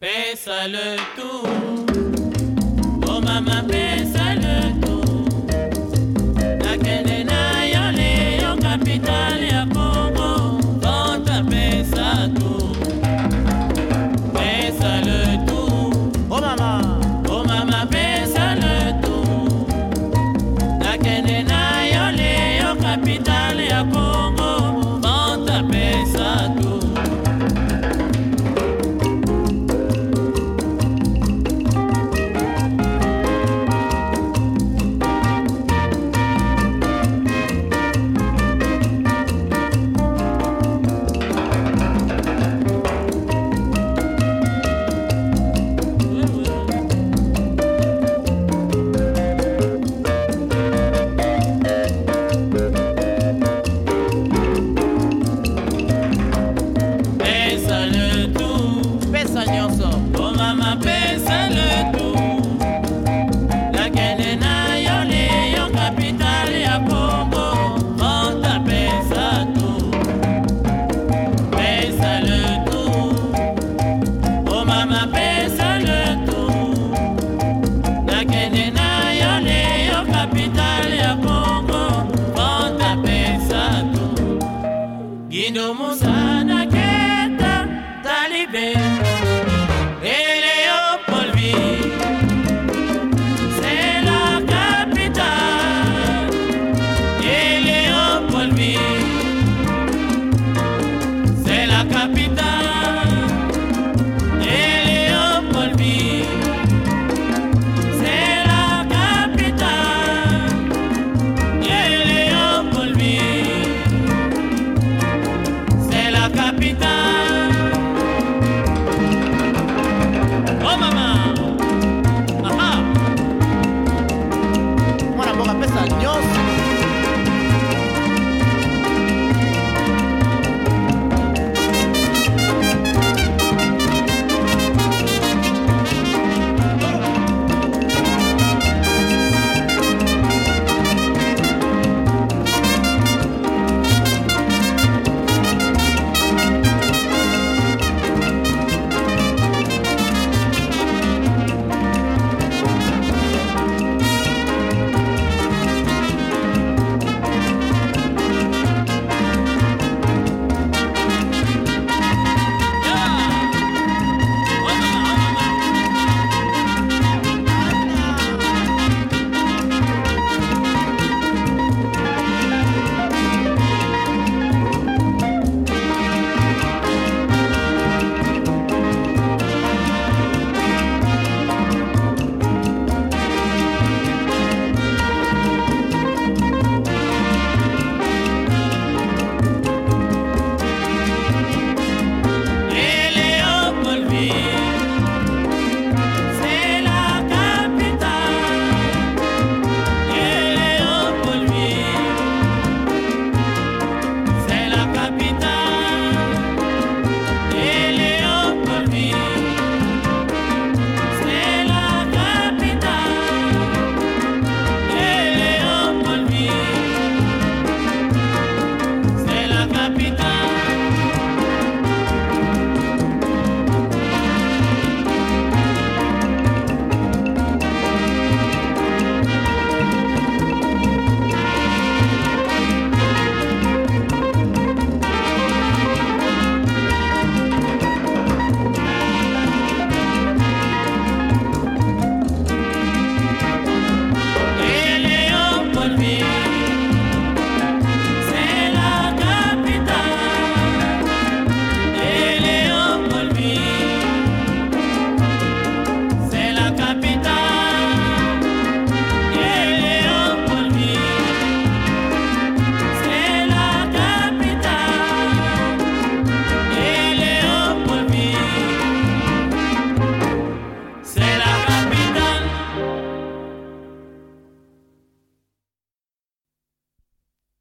Pesa le tout. Oh mama, pesa I can't.